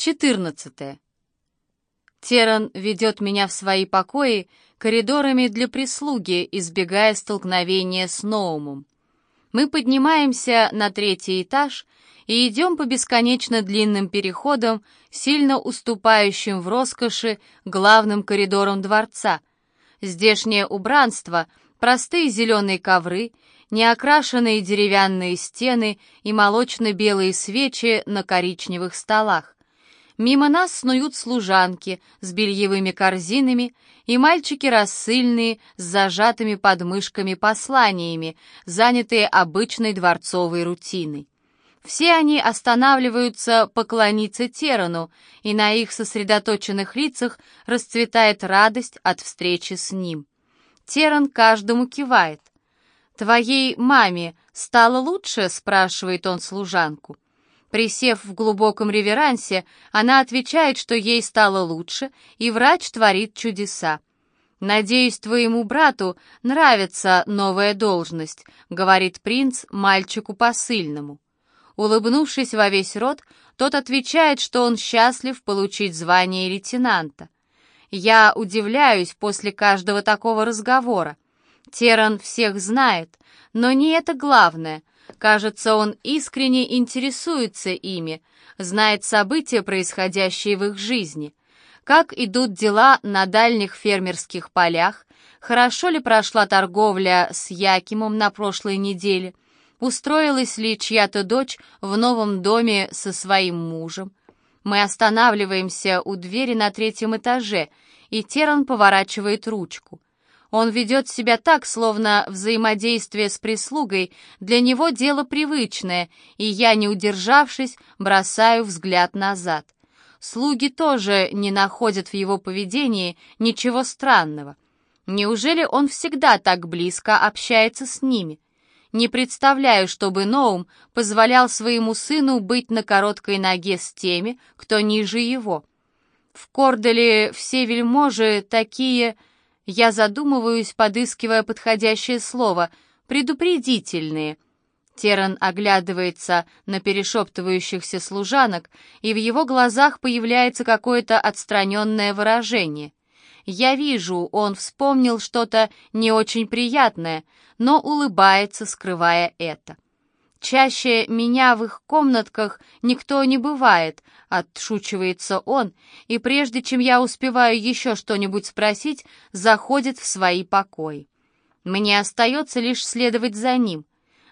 14. Теран ведет меня в свои покои коридорами для прислуги, избегая столкновения с Ноумом. Мы поднимаемся на третий этаж и идем по бесконечно длинным переходам, сильно уступающим в роскоши главным коридорам дворца. Здешнее убранство, простые зеленые ковры, неокрашенные деревянные стены и молочно-белые свечи на коричневых столах. Мимо нас снуют служанки с бельевыми корзинами и мальчики рассыльные с зажатыми подмышками посланиями, занятые обычной дворцовой рутиной. Все они останавливаются поклониться Терану, и на их сосредоточенных лицах расцветает радость от встречи с ним. Теран каждому кивает. «Твоей маме стало лучше?» — спрашивает он служанку. Присев в глубоком реверансе, она отвечает, что ей стало лучше, и врач творит чудеса. «Надеюсь, твоему брату нравится новая должность», — говорит принц мальчику посыльному. Улыбнувшись во весь рот, тот отвечает, что он счастлив получить звание лейтенанта. Я удивляюсь после каждого такого разговора. Теран всех знает, но не это главное. Кажется, он искренне интересуется ими, знает события, происходящие в их жизни. Как идут дела на дальних фермерских полях, хорошо ли прошла торговля с Якимом на прошлой неделе, устроилась ли чья-то дочь в новом доме со своим мужем. Мы останавливаемся у двери на третьем этаже, и Теран поворачивает ручку — он ведет себя так, словно взаимодействие с прислугой для него дело привычное, и я, не удержавшись, бросаю взгляд назад. Слуги тоже не находят в его поведении ничего странного. Неужели он всегда так близко общается с ними? Не представляю, чтобы Ноум позволял своему сыну быть на короткой ноге с теми, кто ниже его. В Корделе все вельможи такие я задумываюсь, подыскивая подходящее слово. «Предупредительные». Теран оглядывается на перешептывающихся служанок, и в его глазах появляется какое-то отстраненное выражение. Я вижу, он вспомнил что-то не очень приятное, но улыбается, скрывая это. Чаще меня в их комнатках никто не бывает, отшучивается он, и прежде чем я успеваю еще что-нибудь спросить, заходит в свои покои. Мне остается лишь следовать за ним.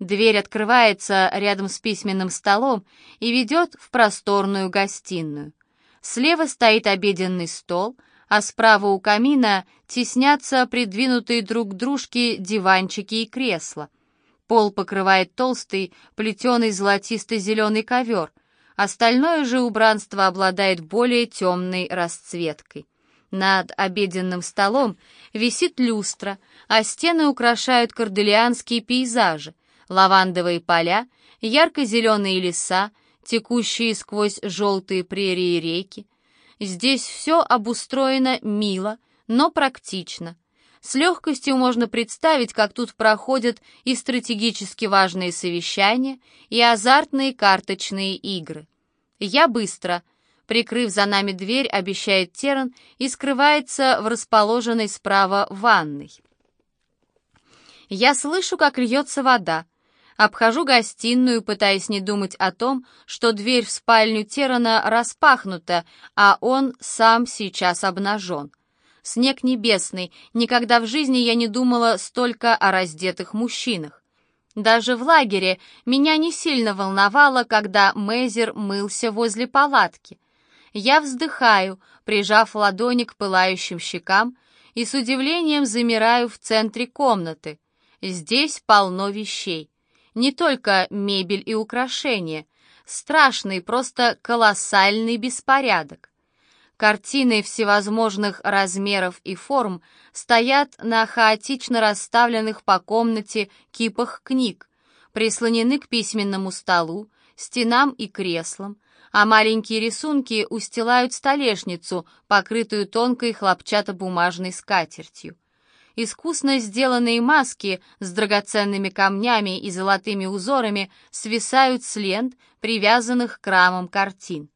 Дверь открывается рядом с письменным столом и ведет в просторную гостиную. Слева стоит обеденный стол, а справа у камина теснятся придвинутые друг к дружке диванчики и кресла — Пол покрывает толстый, плетеный золотисто-зеленый ковер. Остальное же убранство обладает более темной расцветкой. Над обеденным столом висит люстра, а стены украшают корделианские пейзажи, лавандовые поля, ярко-зеленые леса, текущие сквозь желтые прерии реки. Здесь все обустроено мило, но практично. С легкостью можно представить, как тут проходят и стратегически важные совещания, и азартные карточные игры. Я быстро, прикрыв за нами дверь, обещает Теран и скрывается в расположенной справа ванной. Я слышу, как льется вода. Обхожу гостиную, пытаясь не думать о том, что дверь в спальню Терана распахнута, а он сам сейчас обнажен снег небесный, никогда в жизни я не думала столько о раздетых мужчинах. Даже в лагере меня не сильно волновало, когда Мейзер мылся возле палатки. Я вздыхаю, прижав ладони к пылающим щекам, и с удивлением замираю в центре комнаты. Здесь полно вещей. Не только мебель и украшения. Страшный, просто колоссальный беспорядок. Картины всевозможных размеров и форм стоят на хаотично расставленных по комнате кипах книг, прислонены к письменному столу, стенам и креслам, а маленькие рисунки устилают столешницу, покрытую тонкой хлопчатобумажной скатертью. Искусно сделанные маски с драгоценными камнями и золотыми узорами свисают с лент, привязанных к рамам картин.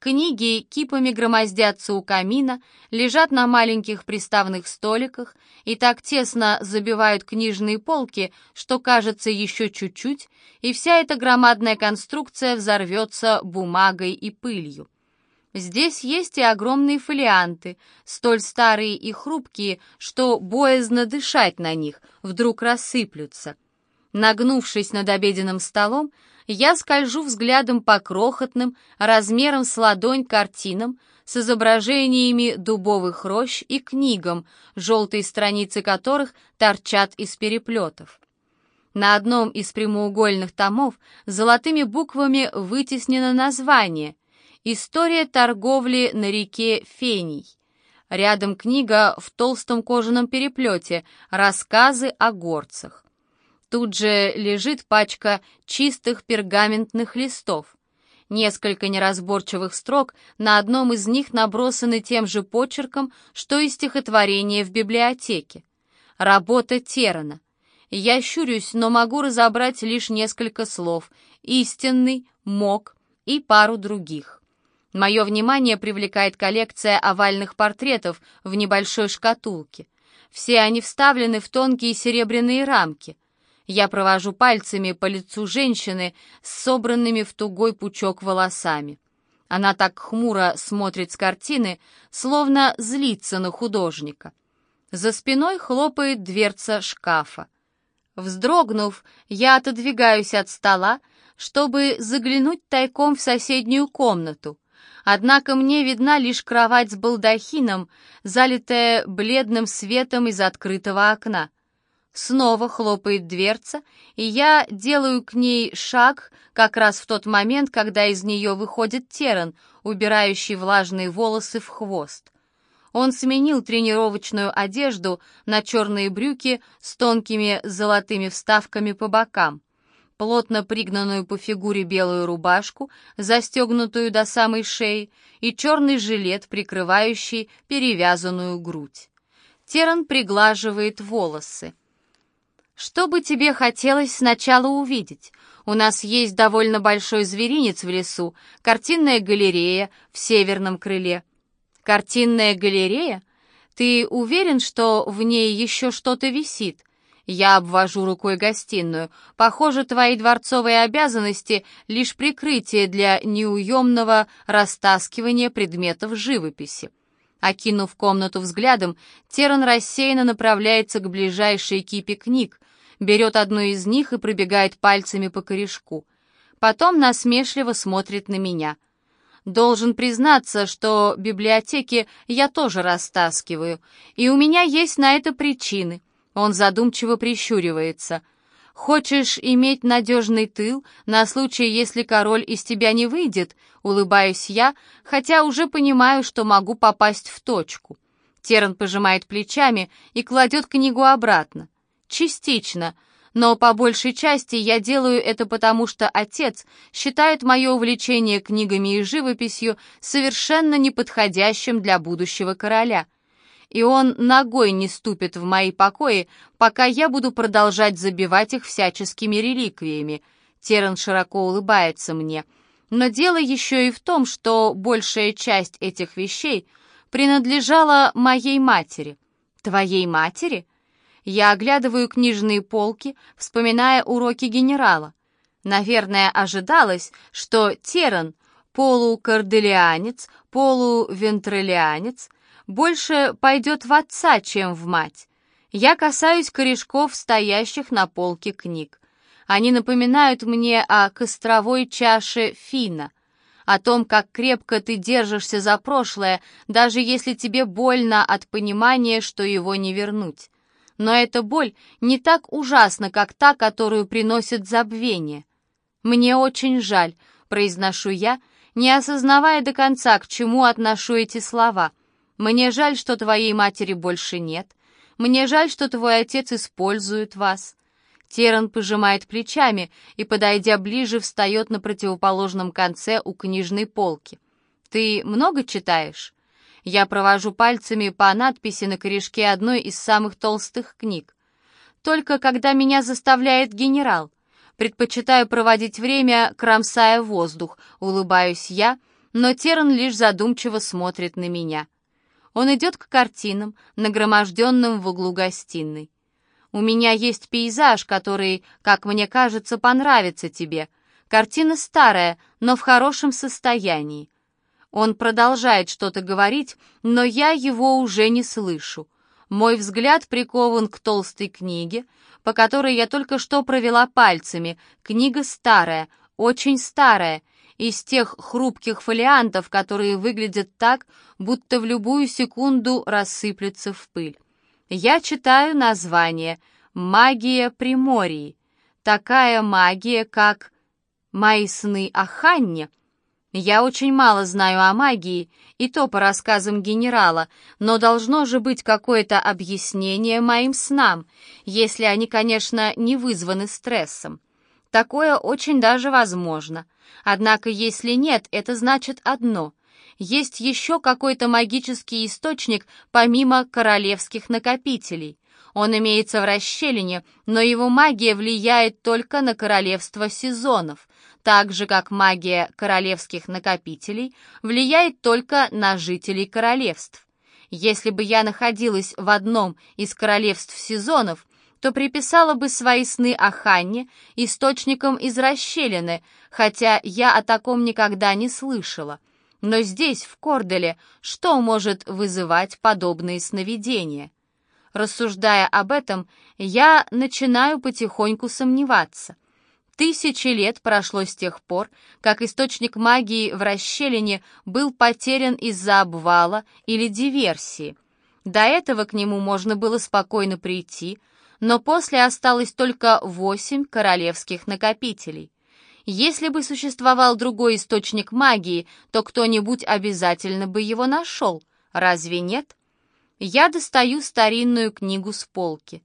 Книги кипами громоздятся у камина, лежат на маленьких приставных столиках и так тесно забивают книжные полки, что кажется еще чуть-чуть, и вся эта громадная конструкция взорвется бумагой и пылью. Здесь есть и огромные фолианты, столь старые и хрупкие, что боязно дышать на них, вдруг рассыплются. Нагнувшись над обеденным столом, я скольжу взглядом по крохотным, размером с ладонь картинам с изображениями дубовых рощ и книгам, желтые страницы которых торчат из переплетов. На одном из прямоугольных томов золотыми буквами вытеснено название «История торговли на реке Фений». Рядом книга в толстом кожаном переплете «Рассказы о горцах». Тут же лежит пачка чистых пергаментных листов. Несколько неразборчивых строк на одном из них набросаны тем же почерком, что и стихотворение в библиотеке. Работа Терана. Я щурюсь, но могу разобрать лишь несколько слов. Истинный, мог и пару других. Мое внимание привлекает коллекция овальных портретов в небольшой шкатулке. Все они вставлены в тонкие серебряные рамки. Я провожу пальцами по лицу женщины с собранными в тугой пучок волосами. Она так хмуро смотрит с картины, словно злится на художника. За спиной хлопает дверца шкафа. Вздрогнув, я отодвигаюсь от стола, чтобы заглянуть тайком в соседнюю комнату. Однако мне видна лишь кровать с балдахином, залитая бледным светом из открытого окна. Снова хлопает дверца, и я делаю к ней шаг как раз в тот момент, когда из нее выходит Теран, убирающий влажные волосы в хвост. Он сменил тренировочную одежду на черные брюки с тонкими золотыми вставками по бокам, плотно пригнанную по фигуре белую рубашку, застегнутую до самой шеи, и черный жилет, прикрывающий перевязанную грудь. Теран приглаживает волосы. Что бы тебе хотелось сначала увидеть? У нас есть довольно большой зверинец в лесу, картинная галерея в северном крыле. Картинная галерея? Ты уверен, что в ней еще что-то висит? Я обвожу рукой гостиную. Похоже, твои дворцовые обязанности — лишь прикрытие для неуемного растаскивания предметов живописи. Окинув комнату взглядом, Теран рассеянно направляется к ближайшей кипе книг, берет одну из них и пробегает пальцами по корешку. Потом насмешливо смотрит на меня. Должен признаться, что библиотеки я тоже растаскиваю, и у меня есть на это причины. Он задумчиво прищуривается. «Хочешь иметь надежный тыл на случай, если король из тебя не выйдет?» Улыбаюсь я, хотя уже понимаю, что могу попасть в точку. Теран пожимает плечами и кладет книгу обратно. Частично, но по большей части я делаю это потому, что отец считает мое увлечение книгами и живописью совершенно неподходящим для будущего короля. И он ногой не ступит в мои покои, пока я буду продолжать забивать их всяческими реликвиями. Теран широко улыбается мне. Но дело еще и в том, что большая часть этих вещей принадлежала моей матери. Твоей матери? Я оглядываю книжные полки, вспоминая уроки генерала. Наверное, ожидалось, что Теран, полукорделианец, полувентролианец, больше пойдет в отца, чем в мать. Я касаюсь корешков, стоящих на полке книг. Они напоминают мне о костровой чаше Фина, о том, как крепко ты держишься за прошлое, даже если тебе больно от понимания, что его не вернуть. Но эта боль не так ужасна, как та, которую приносит забвение. «Мне очень жаль», — произношу я, не осознавая до конца, к чему отношу эти слова. «Мне жаль, что твоей матери больше нет. Мне жаль, что твой отец использует вас». Теран пожимает плечами и, подойдя ближе, встает на противоположном конце у книжной полки. «Ты много читаешь?» Я провожу пальцами по надписи на корешке одной из самых толстых книг. Только когда меня заставляет генерал. Предпочитаю проводить время, кромсая воздух, улыбаюсь я, но Терн лишь задумчиво смотрит на меня. Он идет к картинам, нагроможденным в углу гостиной. «У меня есть пейзаж, который, как мне кажется, понравится тебе. Картина старая, но в хорошем состоянии. Он продолжает что-то говорить, но я его уже не слышу. Мой взгляд прикован к толстой книге, по которой я только что провела пальцами. Книга старая, очень старая, из тех хрупких фолиантов, которые выглядят так, будто в любую секунду рассыплются в пыль. Я читаю название «Магия Приморьи». Такая магия, как «Мои сны о Ханне», я очень мало знаю о магии, и то по рассказам генерала, но должно же быть какое-то объяснение моим снам, если они, конечно, не вызваны стрессом. Такое очень даже возможно. Однако, если нет, это значит одно. Есть еще какой-то магический источник помимо королевских накопителей. Он имеется в расщелине, но его магия влияет только на королевство сезонов, так же как магия королевских накопителей влияет только на жителей королевств. Если бы я находилась в одном из королевств сезонов, то приписала бы свои сны о Ханне источником из расщелины, хотя я о таком никогда не слышала. Но здесь, в Корделе, что может вызывать подобные сновидения? Рассуждая об этом, я начинаю потихоньку сомневаться. Тысячи лет прошло с тех пор, как источник магии в расщелине был потерян из-за обвала или диверсии. До этого к нему можно было спокойно прийти, но после осталось только восемь королевских накопителей. Если бы существовал другой источник магии, то кто-нибудь обязательно бы его нашел, разве нет? Я достаю старинную книгу с полки.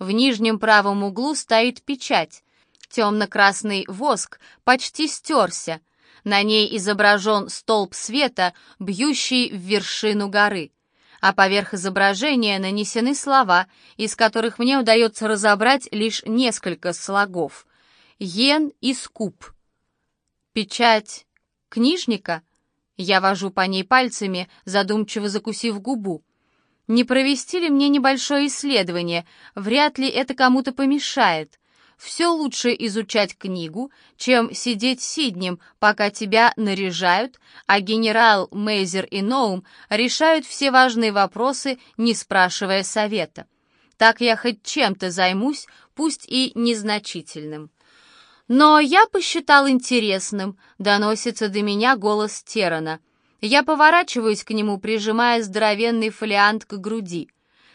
В нижнем правом углу стоит печать, Темно-красный воск почти стерся. На ней изображен столб света, бьющий в вершину горы. А поверх изображения нанесены слова, из которых мне удается разобрать лишь несколько слогов. «Йен» и «Скуп». Печать книжника? Я вожу по ней пальцами, задумчиво закусив губу. Не провести ли мне небольшое исследование? Вряд ли это кому-то помешает все лучше изучать книгу, чем сидеть сиднем, пока тебя наряжают, а генерал, Мейзер и Ноум решают все важные вопросы, не спрашивая совета. Так я хоть чем-то займусь, пусть и незначительным. Но я посчитал интересным, доносится до меня голос Терана. Я поворачиваюсь к нему, прижимая здоровенный фолиант к груди.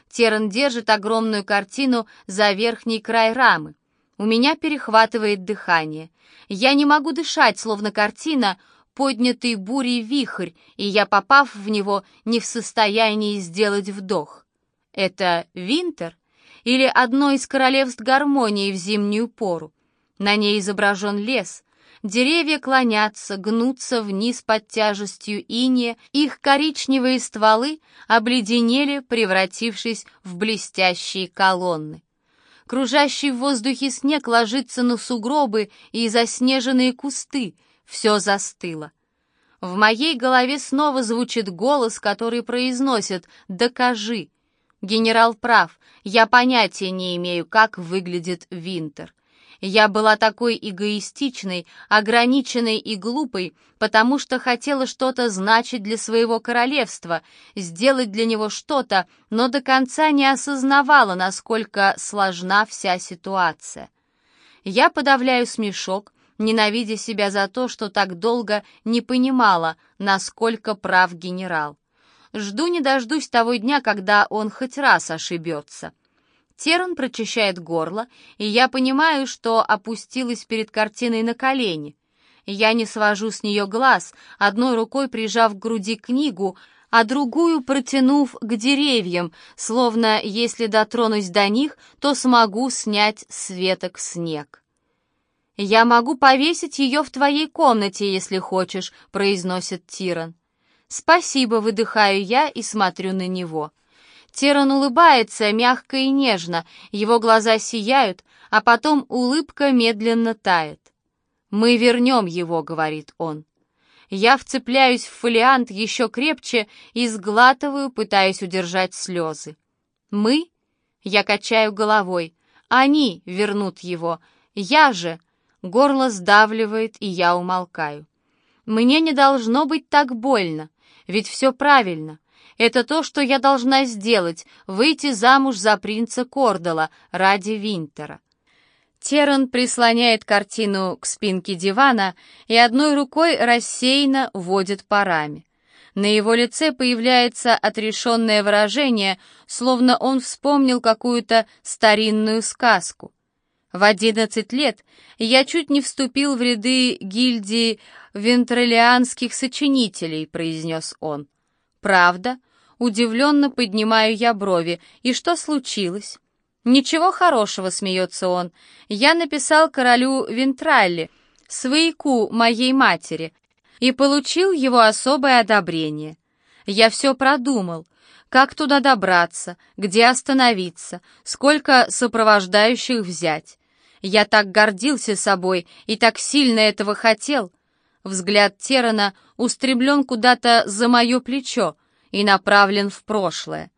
Теран держит огромную картину за верхний край рамы. У меня перехватывает дыхание. Я не могу дышать, словно картина, поднятый бурей вихрь, и я, попав в него, не в состоянии сделать вдох. Это Винтер или одно из королевств гармонии в зимнюю пору? На ней изображен лес. Деревья клонятся, гнутся вниз под тяжестью иния, их коричневые стволы обледенели, превратившись в блестящие колонны. Кружащий в воздухе снег ложится на сугробы и заснеженные кусты. Все застыло. В моей голове снова звучит голос, который произносит «Докажи». Генерал прав, я понятия не имею, как выглядит Винтер. Я была такой эгоистичной, ограниченной и глупой, потому что хотела что-то значить для своего королевства, сделать для него что-то, но до конца не осознавала, насколько сложна вся ситуация. Я подавляю смешок, ненавидя себя за то, что так долго не понимала, насколько прав генерал. Жду не дождусь того дня, когда он хоть раз ошибется. Терн прочищает горло, и я понимаю, что опустилась перед картиной на колени. Я не свожу с нее глаз, одной рукой прижав к груди книгу, а другую протянув к деревьям, словно если дотронусь до них, то смогу снять с веток снег. «Я могу повесить ее в твоей комнате, если хочешь», — произносит Тиран. «Спасибо», — выдыхаю я и смотрю на него. Теран улыбается мягко и нежно, его глаза сияют, а потом улыбка медленно тает. «Мы вернем его», — говорит он. Я вцепляюсь в фолиант еще крепче и сглатываю, пытаясь удержать слезы. «Мы?» — я качаю головой. «Они вернут его. Я же...» Горло сдавливает, и я умолкаю. «Мне не должно быть так больно, ведь все правильно. Это то, что я должна сделать — выйти замуж за принца Кордала ради Винтера». Теран прислоняет картину к спинке дивана и одной рукой рассеянно водит парами. На его лице появляется отрешенное выражение, словно он вспомнил какую-то старинную сказку. В одиннадцать лет я чуть не вступил в ряды гильдии вентролианских сочинителей, произнес он. Правда? Удивленно поднимаю я брови. И что случилось? «Ничего хорошего», — смеется он. «Я написал королю Вентралли, свояку моей матери, и получил его особое одобрение. Я все продумал, как туда добраться, где остановиться, сколько сопровождающих взять. Я так гордился собой и так сильно этого хотел». Взгляд Терана устремлен куда-то за мое плечо и направлен в прошлое.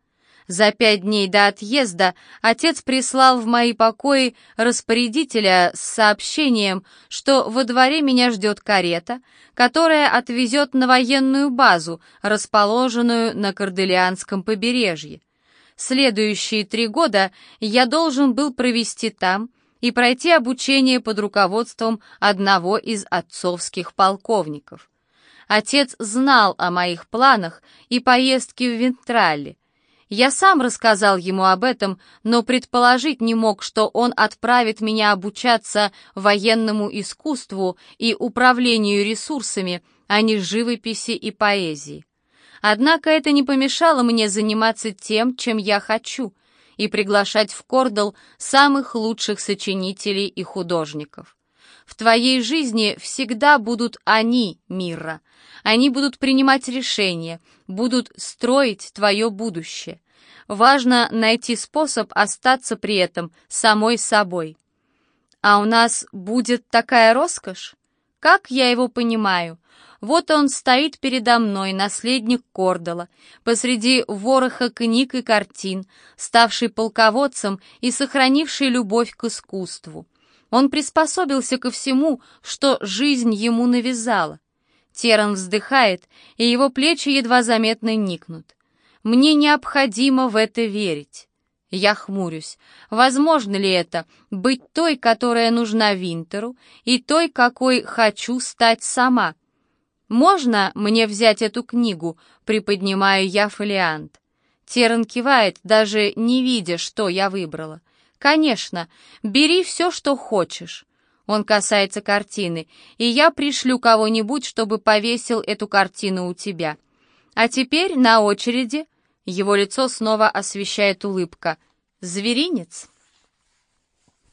За пять дней до отъезда отец прислал в мои покои распорядителя с сообщением, что во дворе меня ждет карета, которая отвезет на военную базу, расположенную на Корделианском побережье. Следующие три года я должен был провести там и пройти обучение под руководством одного из отцовских полковников. Отец знал о моих планах и поездке в Вентрале, я сам рассказал ему об этом, но предположить не мог, что он отправит меня обучаться военному искусству и управлению ресурсами, а не живописи и поэзии. Однако это не помешало мне заниматься тем, чем я хочу, и приглашать в Кордал самых лучших сочинителей и художников. В твоей жизни всегда будут они, Мира. Они будут принимать решения, будут строить твое будущее. Важно найти способ остаться при этом самой собой. А у нас будет такая роскошь? Как я его понимаю? Вот он стоит передо мной, наследник Кордала, посреди вороха книг и картин, ставший полководцем и сохранивший любовь к искусству. Он приспособился ко всему, что жизнь ему навязала. Теран вздыхает, и его плечи едва заметно никнут. Мне необходимо в это верить. Я хмурюсь. Возможно ли это быть той, которая нужна Винтеру, и той, какой хочу стать сама? Можно мне взять эту книгу, приподнимаю я фолиант. Теран кивает, даже не видя, что я выбрала. Конечно, бери все, что хочешь. Он касается картины, и я пришлю кого-нибудь, чтобы повесил эту картину у тебя. А теперь на очереди его лицо снова освещает улыбка. «Зверинец?»